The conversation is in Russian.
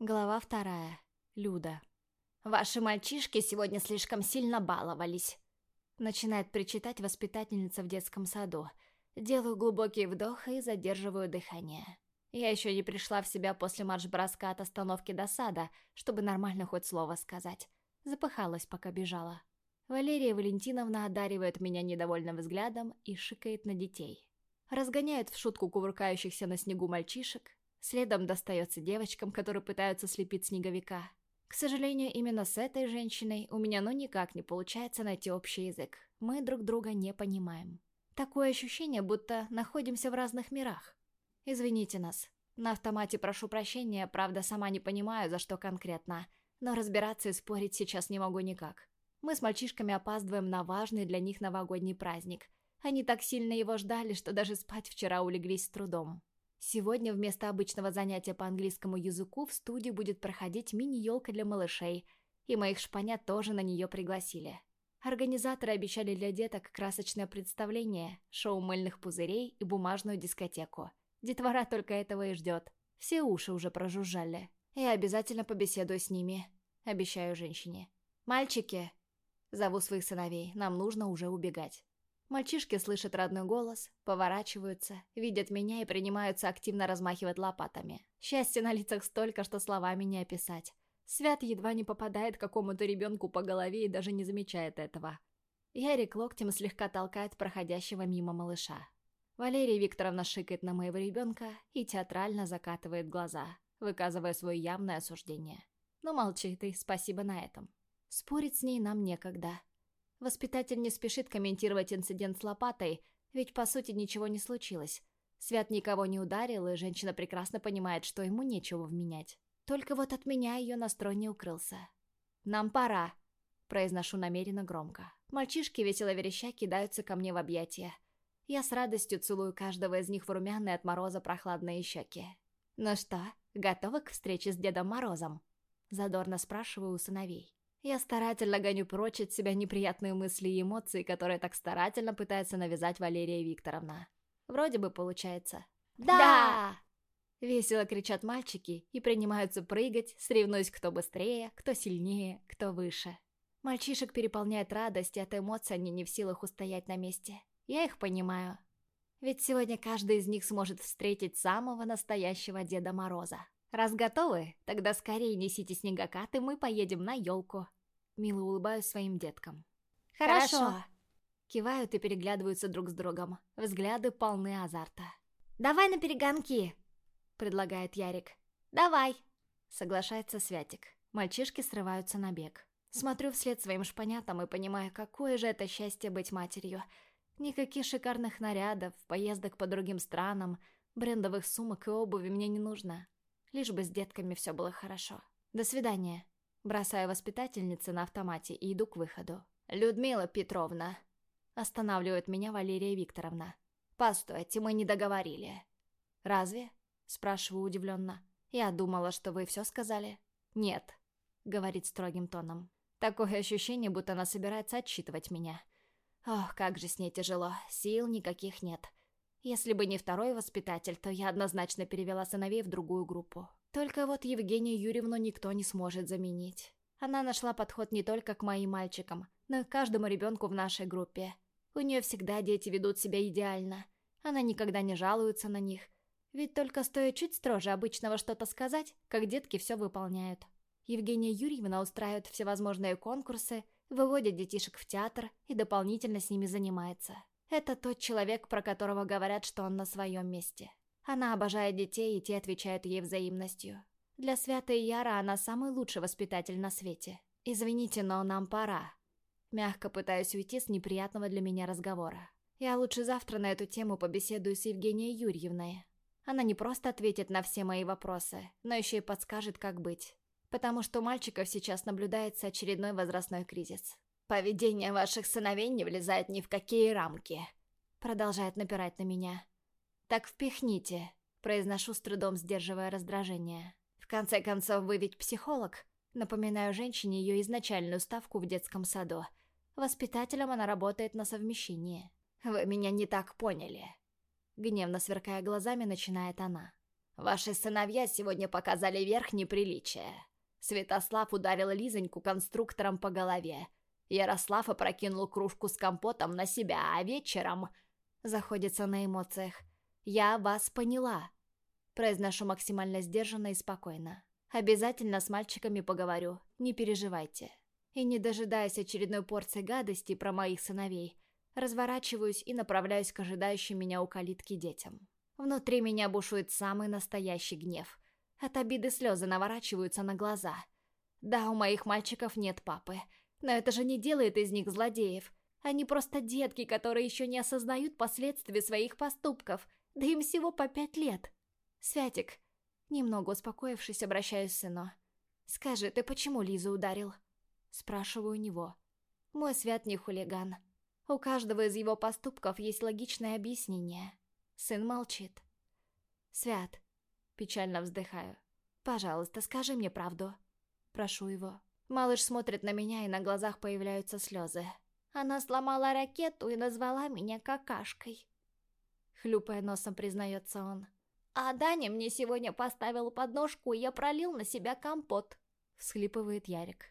Глава вторая. Люда. «Ваши мальчишки сегодня слишком сильно баловались», — начинает причитать воспитательница в детском саду. Делаю глубокий вдох и задерживаю дыхание. Я еще не пришла в себя после марш-броска от остановки до сада, чтобы нормально хоть слово сказать. Запыхалась, пока бежала. Валерия Валентиновна одаривает меня недовольным взглядом и шикает на детей. Разгоняет в шутку кувыркающихся на снегу мальчишек, Следом достается девочкам, которые пытаются слепить снеговика. К сожалению, именно с этой женщиной у меня ну никак не получается найти общий язык. Мы друг друга не понимаем. Такое ощущение, будто находимся в разных мирах. Извините нас. На автомате прошу прощения, правда, сама не понимаю, за что конкретно. Но разбираться и спорить сейчас не могу никак. Мы с мальчишками опаздываем на важный для них новогодний праздник. Они так сильно его ждали, что даже спать вчера улеглись с трудом. Сегодня вместо обычного занятия по английскому языку в студии будет проходить мини-елка для малышей, и моих шпанят тоже на нее пригласили. Организаторы обещали для деток красочное представление, шоу мыльных пузырей и бумажную дискотеку. Детвора только этого и ждет. Все уши уже прожужжали. Я обязательно побеседую с ними, обещаю женщине. «Мальчики!» Зову своих сыновей, нам нужно уже убегать. Мальчишки слышат родной голос, поворачиваются, видят меня и принимаются активно размахивать лопатами. Счастья на лицах столько, что словами не описать. Свят едва не попадает какому-то ребенку по голове и даже не замечает этого. Ярик локтем слегка толкает проходящего мимо малыша. Валерия Викторовна шикает на моего ребенка и театрально закатывает глаза, выказывая свое явное осуждение. Но «Ну, молчи ты, спасибо на этом. Спорить с ней нам некогда. Воспитатель не спешит комментировать инцидент с лопатой, ведь по сути ничего не случилось. Свят никого не ударил, и женщина прекрасно понимает, что ему нечего вменять. Только вот от меня ее настрой не укрылся. «Нам пора», — произношу намеренно громко. Мальчишки, весело вереща, кидаются ко мне в объятия. Я с радостью целую каждого из них в румяные от мороза прохладные щеки. «Ну что, готовы к встрече с Дедом Морозом?» Задорно спрашиваю у сыновей. Я старательно гоню прочь от себя неприятные мысли и эмоции, которые так старательно пытается навязать Валерия Викторовна. Вроде бы получается. «Да!», Весело кричат мальчики и принимаются прыгать, соревнуясь кто быстрее, кто сильнее, кто выше. Мальчишек переполняет радость, и от эмоций они не в силах устоять на месте. Я их понимаю. Ведь сегодня каждый из них сможет встретить самого настоящего Деда Мороза. Раз готовы, тогда скорее несите снегокат, и мы поедем на елку. Мило улыбаюсь своим деткам. Хорошо. Кивают и переглядываются друг с другом. Взгляды полны азарта. Давай на перегонки, предлагает Ярик. Давай, соглашается Святик. Мальчишки срываются на бег. Смотрю вслед своим шпанятам и понимаю, какое же это счастье быть матерью. Никаких шикарных нарядов, поездок по другим странам, брендовых сумок и обуви мне не нужно. Лишь бы с детками все было хорошо. До свидания. Бросаю воспитательницы на автомате и иду к выходу. «Людмила Петровна!» Останавливает меня Валерия Викторовна. «Постойте, мы не договорили». «Разве?» Спрашиваю удивленно. «Я думала, что вы все сказали». «Нет», — говорит строгим тоном. Такое ощущение, будто она собирается отчитывать меня. Ох, как же с ней тяжело, сил никаких нет. Если бы не второй воспитатель, то я однозначно перевела сыновей в другую группу. Только вот Евгению Юрьевну никто не сможет заменить. Она нашла подход не только к моим мальчикам, но и к каждому ребенку в нашей группе. У нее всегда дети ведут себя идеально. Она никогда не жалуется на них. Ведь только стоит чуть строже обычного что-то сказать, как детки все выполняют. Евгения Юрьевна устраивает всевозможные конкурсы, выводит детишек в театр и дополнительно с ними занимается. Это тот человек, про которого говорят, что он на своем месте. Она обожает детей, и те отвечают ей взаимностью. Для Святой Яра она самый лучший воспитатель на свете. Извините, но нам пора. Мягко пытаюсь уйти с неприятного для меня разговора. Я лучше завтра на эту тему побеседую с Евгенией Юрьевной. Она не просто ответит на все мои вопросы, но еще и подскажет, как быть. Потому что у мальчиков сейчас наблюдается очередной возрастной кризис. «Поведение ваших сыновей не влезает ни в какие рамки», — продолжает напирать на меня. «Так впихните», — произношу с трудом, сдерживая раздражение. «В конце концов, вы ведь психолог?» Напоминаю женщине ее изначальную ставку в детском саду. Воспитателем она работает на совмещении. «Вы меня не так поняли», — гневно сверкая глазами, начинает она. Ваши сыновья сегодня показали верх неприличия. Святослав ударил Лизоньку конструктором по голове. Ярослав опрокинул кружку с компотом на себя, а вечером... Заходится на эмоциях. «Я вас поняла», — произношу максимально сдержанно и спокойно. «Обязательно с мальчиками поговорю, не переживайте». И не дожидаясь очередной порции гадости про моих сыновей, разворачиваюсь и направляюсь к ожидающим меня у калитки детям. Внутри меня бушует самый настоящий гнев. От обиды слезы наворачиваются на глаза. Да, у моих мальчиков нет папы, но это же не делает из них злодеев. Они просто детки, которые еще не осознают последствий своих поступков, да им всего по пять лет. Святик, немного успокоившись, обращаюсь к сыну. «Скажи, ты почему Лизу ударил?» Спрашиваю у него. Мой Свят не хулиган. У каждого из его поступков есть логичное объяснение. Сын молчит. «Свят», — печально вздыхаю, — «пожалуйста, скажи мне правду». Прошу его. Малыш смотрит на меня, и на глазах появляются слезы. Она сломала ракету и назвала меня какашкой. Хлюпая носом, признается он. А Даня мне сегодня поставил подножку, и я пролил на себя компот. Всхлипывает Ярик.